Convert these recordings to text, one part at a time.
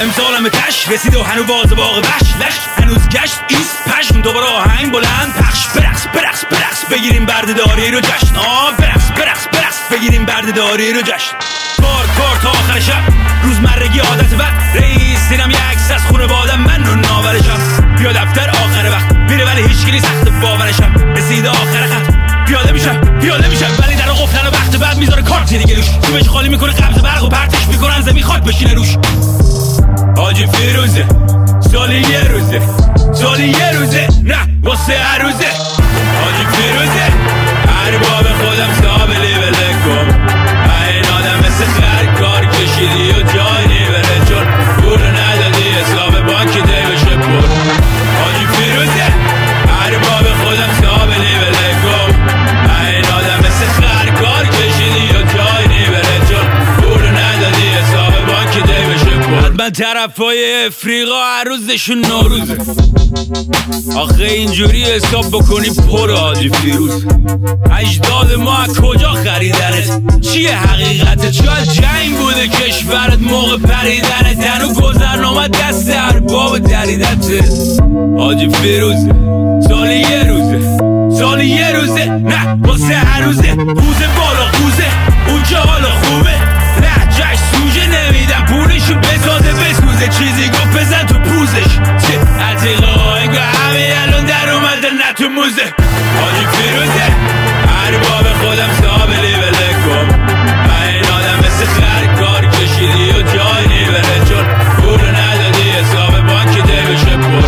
امسالم تش رسید و هنو باز باغ بش لش هنوز گشت ایست پشم. دوباره آهنگ بلند. پخش. برقص برقص برقص. بگیریم بردهداری رو جشن. آه برقص برقص برقص. بگیریم بردهداری رو جشن. کار کار تا آخر شب. روزمرگی عادت بد رئیس دیدم یه عکس از خونه بادم من رو ناورشم بیا دفتر آخر وقت. میره ولی هیچ کلی سخت باورشم رسید آخر خط. پیاده میشم پیاده میشم. ولی در قفلن و وقت بعد می‌ذاره کارت دیگه روش جیبش خالی می‌کنه قبض برق و پرتش می‌کنن زمین خاک بشینه روش. روزه نه واسه هر بشه پر حتما طرف های افریقا هر روزشون نوروزه. آخه اینجوری حساب بکنی پر حاجی فیروز. اجداد ما از کجا خریدنت چیه حقیقتت شاید جنگ بوده کشورت موقع پریدنت تنو گذرنامه دست ارباب دریدته حاجی فیروزه سالی یه روزه. سالی یه روزه. نه واسه هر روزه. روزه بالا خوزه اونجا حالا خوبه. موزه حاجی فیروزه. هر باب خودم صاحب لیبله کن. این آدم مثل خر کار کشیدی و جای نیبره چون پول ندادی حساب بانک دی بشه پر.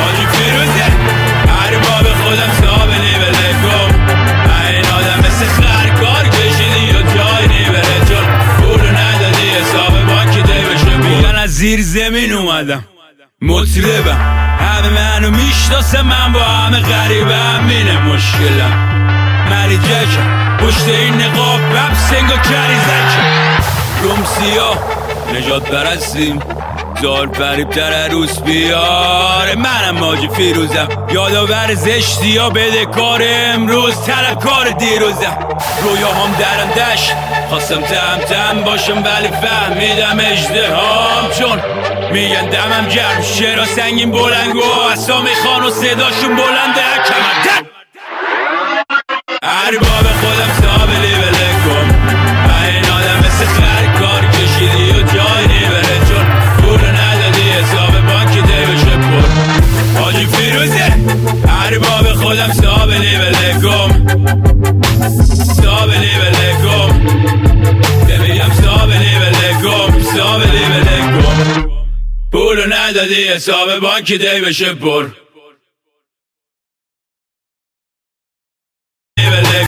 حاجی فیروزه. هر باب خودم صاحب لیبله کن. این آدم مثل خر کار کشیدی و جای نیبره چون پول ندادی حساب بانک دی بشه پر. من از زیر زمین اومدم. مطربم. همه منو می‌شناسه من با همه غریبم. اینه مشکلم. مری جکم پشت این نقاب بب سنگ و کریزکم روم سیاه نجات برستیم زار فریب تر روز بیاره. منم ماجی فیروزم. یادآور زشتی ها بده کار امروز. طلب کار دیروزم. رویا هم درم دشت. خواستم تم تم باشم ولی فهمیدم اجدهام چون میگن دمم گرم. شعرا سنگین بلنگو اسامی خان و صداشون بلنده؟ فیروزه هر باب خودم صاحب لیبله کن صاحب لیبله کن بمیگم صاحب لیبله کن صاحب لیبله کن پول ندادی حساب بانک دی بشه پر.